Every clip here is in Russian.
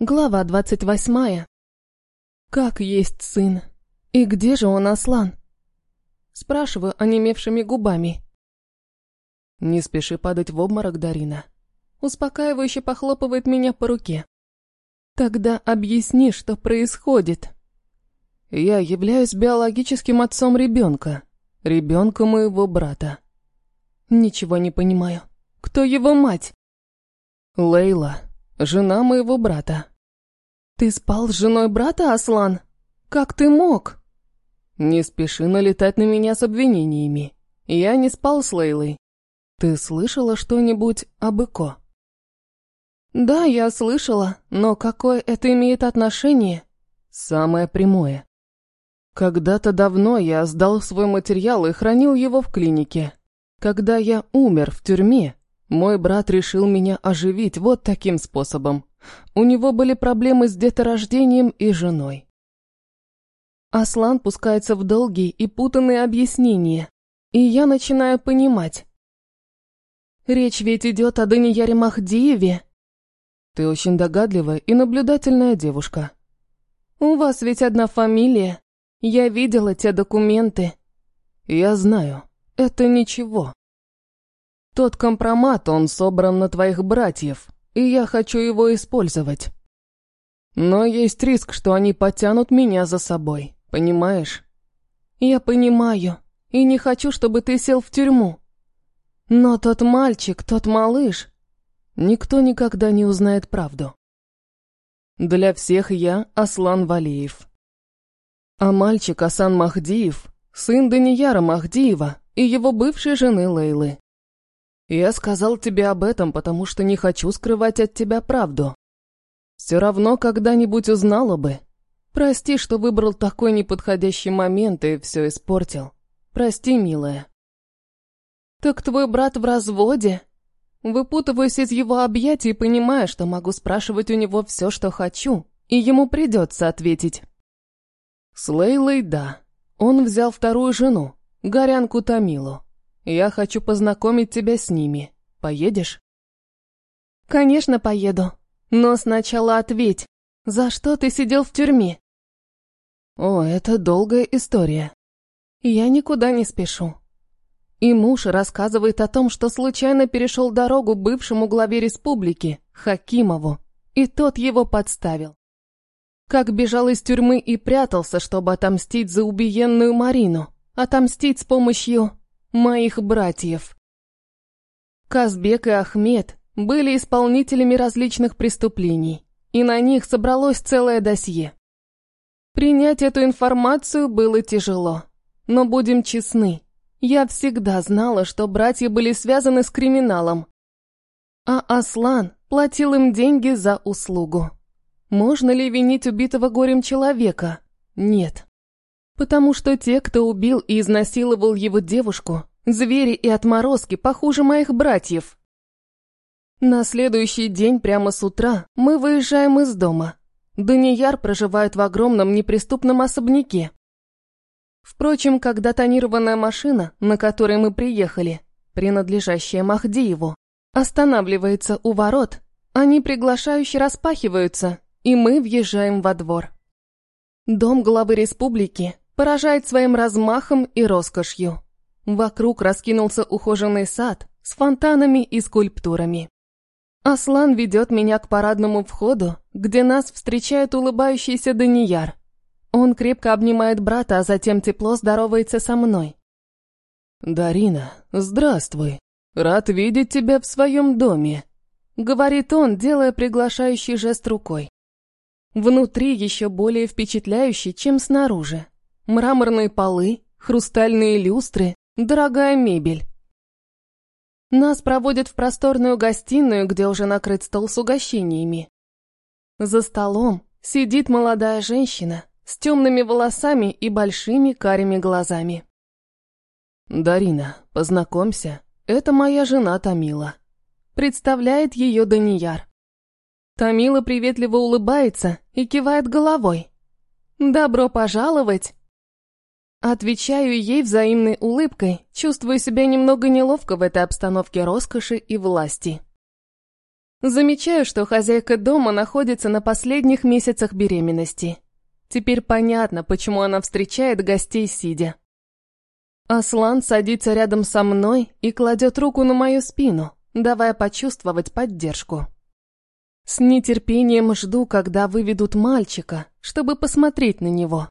Глава двадцать восьмая. Как есть сын? И где же он, Аслан? Спрашиваю онемевшими губами. Не спеши падать в обморок, Дарина. Успокаивающе похлопывает меня по руке. Тогда объясни, что происходит. Я являюсь биологическим отцом ребенка. Ребенка моего брата. Ничего не понимаю. Кто его мать? Лейла, жена моего брата. Ты спал с женой брата, Аслан? Как ты мог? Не спеши налетать на меня с обвинениями. Я не спал с Лейлой. Ты слышала что-нибудь об Эко? Да, я слышала, но какое это имеет отношение? Самое прямое. Когда-то давно я сдал свой материал и хранил его в клинике. Когда я умер в тюрьме, мой брат решил меня оживить вот таким способом. У него были проблемы с деторождением и женой. Аслан пускается в долгие и путанные объяснения, и я начинаю понимать. Речь ведь идет о Данияре Махдиеве. Ты очень догадливая и наблюдательная девушка. У вас ведь одна фамилия. Я видела те документы. Я знаю, это ничего. Тот компромат, он собран на твоих братьев, и я хочу его использовать. Но есть риск, что они потянут меня за собой, понимаешь? Я понимаю, и не хочу, чтобы ты сел в тюрьму. Но тот мальчик, тот малыш, никто никогда не узнает правду. Для всех я Аслан Валеев. А мальчик Асан Махдиев, сын Данияра Махдиева и его бывшей жены Лейлы. Я сказал тебе об этом, потому что не хочу скрывать от тебя правду. Все равно когда-нибудь узнала бы. Прости, что выбрал такой неподходящий момент и все испортил. Прости, милая. Так твой брат в разводе? Выпутываюсь из его объятий, понимая, что могу спрашивать у него все, что хочу, и ему придется ответить. С Лейлой да. Он взял вторую жену, горянку Тамилу. Я хочу познакомить тебя с ними. Поедешь? Конечно, поеду. Но сначала ответь, за что ты сидел в тюрьме? О, это долгая история. Я никуда не спешу. И муж рассказывает о том, что случайно перешел дорогу бывшему главе республики, Хакимову, и тот его подставил. Как бежал из тюрьмы и прятался, чтобы отомстить за убиенную Марину, отомстить с помощью моих братьев. Казбек и Ахмед были исполнителями различных преступлений, и на них собралось целое досье. Принять эту информацию было тяжело, но будем честны, я всегда знала, что братья были связаны с криминалом, а Аслан платил им деньги за услугу. Можно ли винить убитого горем человека? Нет. Потому что те, кто убил и изнасиловал его девушку, звери и отморозки похуже моих братьев. На следующий день прямо с утра мы выезжаем из дома. Данияр проживает в огромном неприступном особняке. Впрочем, когда тонированная машина, на которой мы приехали, принадлежащая Махдиеву, останавливается у ворот, они приглашающе распахиваются, и мы въезжаем во двор. Дом главы республики поражает своим размахом и роскошью. Вокруг раскинулся ухоженный сад с фонтанами и скульптурами. Аслан ведет меня к парадному входу, где нас встречает улыбающийся Данияр. Он крепко обнимает брата, а затем тепло здоровается со мной. «Дарина, здравствуй. Рад видеть тебя в своем доме», — говорит он, делая приглашающий жест рукой. Внутри еще более впечатляющий, чем снаружи. Мраморные полы, хрустальные люстры, дорогая мебель. Нас проводят в просторную гостиную, где уже накрыт стол с угощениями. За столом сидит молодая женщина с темными волосами и большими карими глазами. «Дарина, познакомься, это моя жена Тамила», представляет ее Данияр. Тамила приветливо улыбается и кивает головой. «Добро пожаловать!» Отвечаю ей взаимной улыбкой, чувствую себя немного неловко в этой обстановке роскоши и власти. Замечаю, что хозяйка дома находится на последних месяцах беременности. Теперь понятно, почему она встречает гостей сидя. Аслан садится рядом со мной и кладет руку на мою спину, давая почувствовать поддержку. С нетерпением жду, когда выведут мальчика, чтобы посмотреть на него.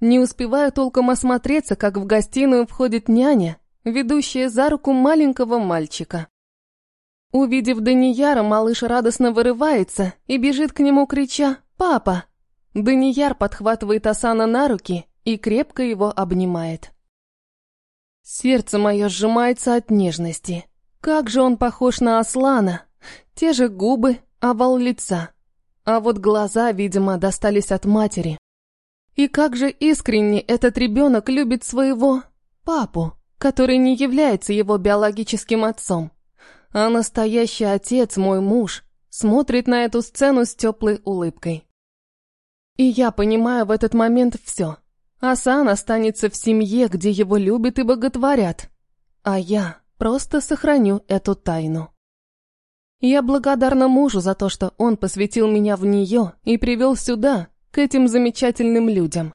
Не успеваю толком осмотреться, как в гостиную входит няня, ведущая за руку маленького мальчика. Увидев Данияра, малыш радостно вырывается и бежит к нему, крича «Папа!». Данияр подхватывает Асана на руки и крепко его обнимает. Сердце мое сжимается от нежности. Как же он похож на Аслана. Те же губы, овал лица. А вот глаза, видимо, достались от матери. И как же искренне этот ребенок любит своего папу, который не является его биологическим отцом. А настоящий отец, мой муж, смотрит на эту сцену с теплой улыбкой. И я понимаю в этот момент все. Асан останется в семье, где его любят и боготворят. А я просто сохраню эту тайну. Я благодарна мужу за то, что он посвятил меня в нее и привел сюда, к этим замечательным людям.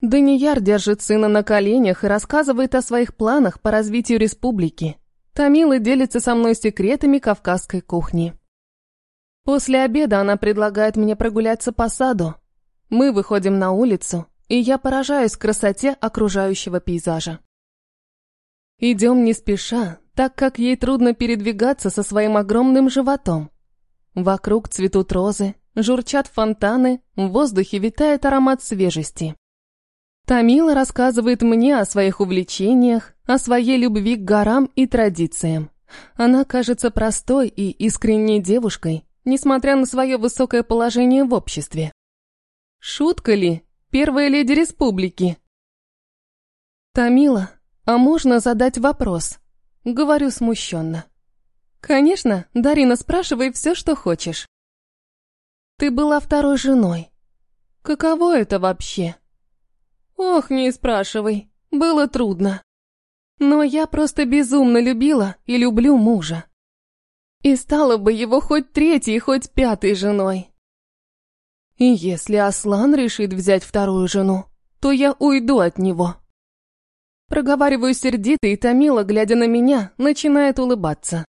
Данияр держит сына на коленях и рассказывает о своих планах по развитию республики. Тамила делится со мной секретами кавказской кухни. После обеда она предлагает мне прогуляться по саду. Мы выходим на улицу, и я поражаюсь красоте окружающего пейзажа. Идем не спеша, так как ей трудно передвигаться со своим огромным животом. Вокруг цветут розы, журчат фонтаны, в воздухе витает аромат свежести. Тамила рассказывает мне о своих увлечениях, о своей любви к горам и традициям. Она кажется простой и искренней девушкой, несмотря на свое высокое положение в обществе. Шутка ли? Первая леди республики. Тамила, а можно задать вопрос? Говорю смущенно. Конечно, Дарина, спрашивай все, что хочешь. Ты была второй женой. Каково это вообще? Ох, не спрашивай, было трудно. Но я просто безумно любила и люблю мужа. И стала бы его хоть третьей, хоть пятой женой. И если Аслан решит взять вторую жену, то я уйду от него. Проговариваю сердито и Томила, глядя на меня, начинает улыбаться.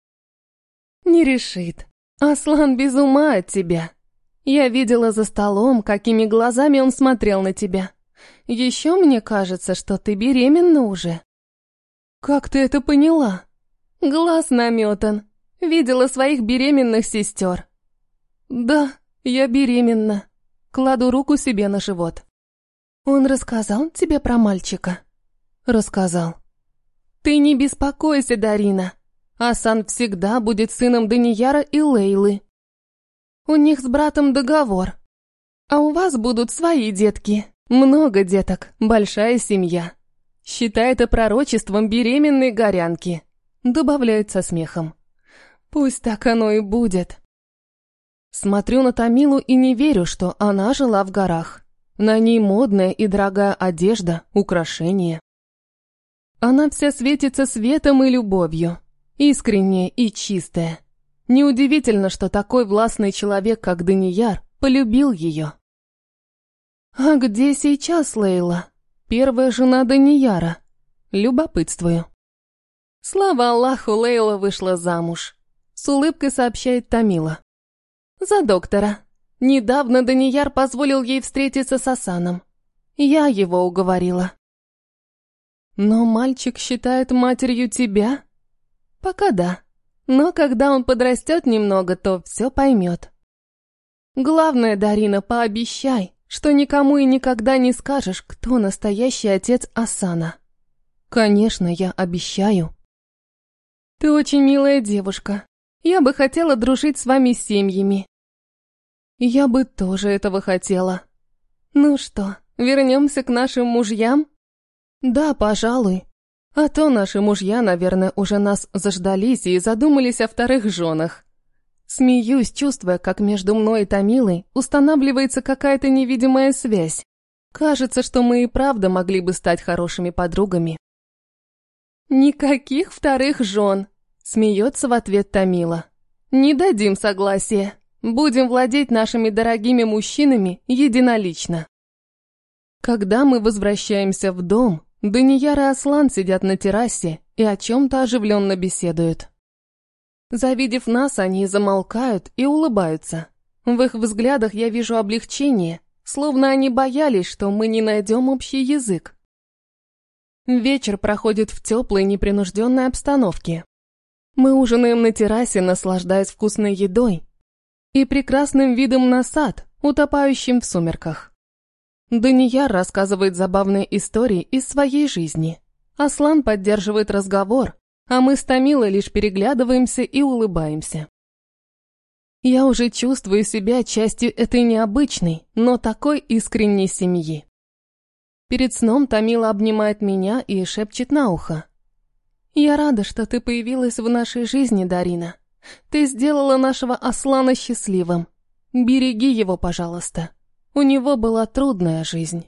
Не решит. Аслан без ума от тебя. Я видела за столом, какими глазами он смотрел на тебя. Еще мне кажется, что ты беременна уже. Как ты это поняла? Глаз наметан. Видела своих беременных сестер. Да, я беременна. Кладу руку себе на живот. Он рассказал тебе про мальчика? Рассказал. Ты не беспокойся, Дарина. Асан всегда будет сыном Данияра и Лейлы. У них с братом договор. А у вас будут свои детки. Много деток, большая семья. Считай это пророчеством беременной горянки. Добавляет со смехом. Пусть так оно и будет. Смотрю на Тамилу и не верю, что она жила в горах. На ней модная и дорогая одежда, украшения. Она вся светится светом и любовью, искренняя и чистая. Неудивительно, что такой властный человек, как Данияр, полюбил ее. А где сейчас Лейла? Первая жена Данияра. Любопытствую. Слава Аллаху, Лейла вышла замуж. С улыбкой сообщает Тамила. За доктора. Недавно Данияр позволил ей встретиться с Асаном. Я его уговорила. Но мальчик считает матерью тебя? Пока да. Но когда он подрастет немного, то все поймет. Главное, Дарина, пообещай, что никому и никогда не скажешь, кто настоящий отец Асана. Конечно, я обещаю. Ты очень милая девушка, я бы хотела дружить с вами семьями. Я бы тоже этого хотела. Ну что, вернемся к нашим мужьям? Да, пожалуй. А то наши мужья, наверное, уже нас заждались и задумались о вторых женах. Смеюсь, чувствуя, как между мной и Томилой устанавливается какая-то невидимая связь. Кажется, что мы и правда могли бы стать хорошими подругами. «Никаких вторых жен!» Смеется в ответ Томила. Не дадим согласия. Будем владеть нашими дорогими мужчинами единолично. Когда мы возвращаемся в дом, Данияр и Аслан сидят на террасе и о чем-то оживленно беседуют. Завидев нас, они замолкают и улыбаются. В их взглядах я вижу облегчение, словно они боялись, что мы не найдем общий язык. Вечер проходит в теплой, непринужденной обстановке. Мы ужинаем на террасе, наслаждаясь вкусной едой и прекрасным видом на сад, утопающим в сумерках. Данияр рассказывает забавные истории из своей жизни. Аслан поддерживает разговор, а мы с Томилой лишь переглядываемся и улыбаемся. Я уже чувствую себя частью этой необычной, но такой искренней семьи. Перед сном Томила обнимает меня и шепчет на ухо. «Я рада, что ты появилась в нашей жизни, Дарина. Ты сделала нашего Аслана счастливым. Береги его, пожалуйста. У него была трудная жизнь».